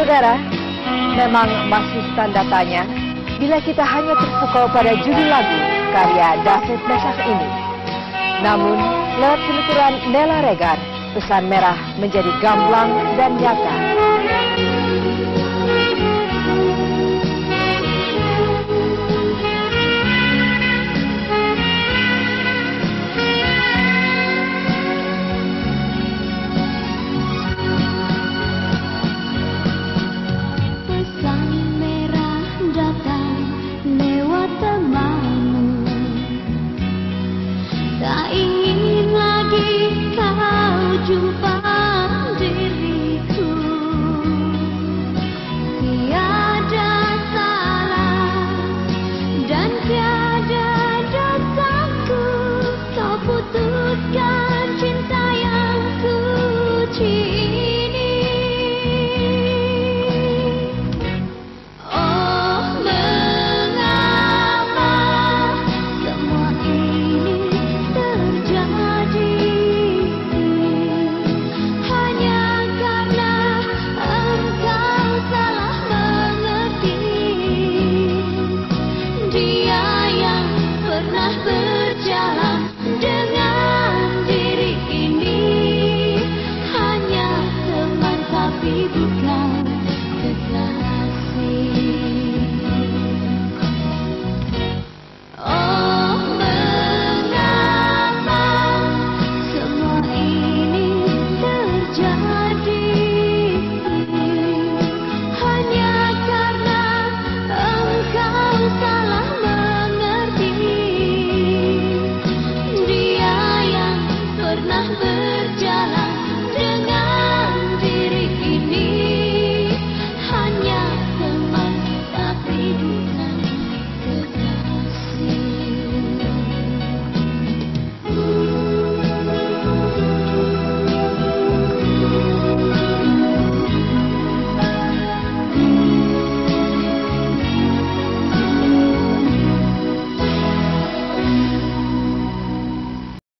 Saudara, memang masih tanda tanya bila kita hanya terpukau pada judul lagu karya David Mesak ini. Namun, lewat penuturan Nela Regar, pesan merah menjadi gamblang dan nyata. Pernah berjalan dengan diri ini. Hanya teman tapi bukan love.